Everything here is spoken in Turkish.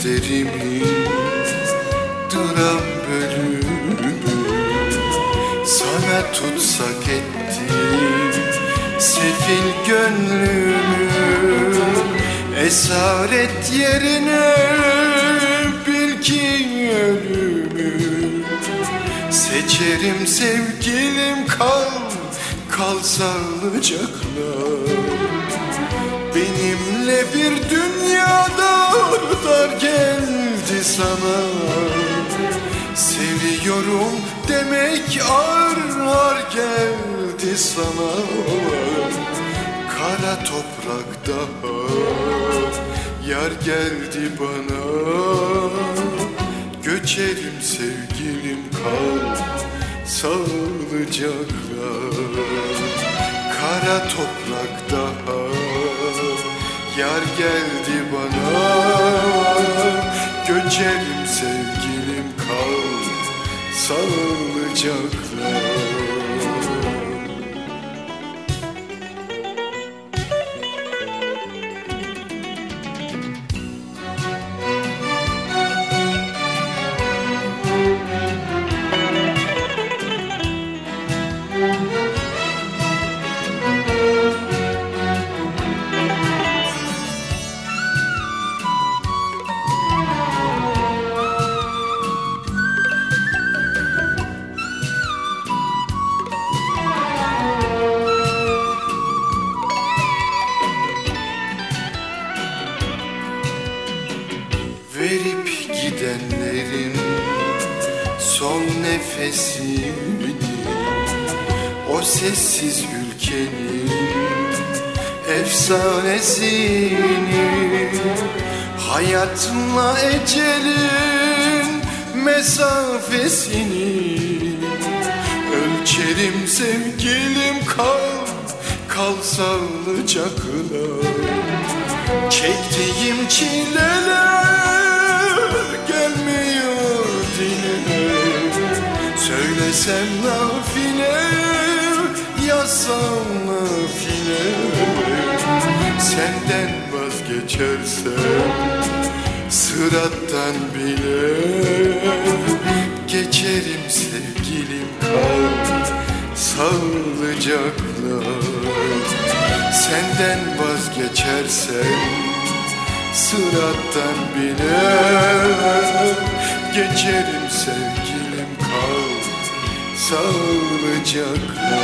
Kader defterimin dram bölümü Sana tutsak ettim sefil gönlümü Esaret yerine bil ki ölümü Seçerim sevgilim kal, kal sağlıcakla. Benimle bir dünyada sana Seviyorum demek ar ar geldi sana. Kara toprakta yar geldi bana. Göçerim sevgilim kal sağlıcakla. Kara toprakta yar geldi bana Göçerim sevgilim kal sağlıcakla gidenlerin son nefesini O sessiz ülkenin efsanesini Hayatla ecelin mesafesini Ölçerim sevgilim kal, kal sağlıcakla. Çektiğim çileler Söylesem nafile, yazsam nafile Senden vazgeçersem sırattan bile Geçerim sevgilim kal sağlıcakla. Senden vazgeçersem sırattan bile Geçerim sevgilim kal sağlıcakla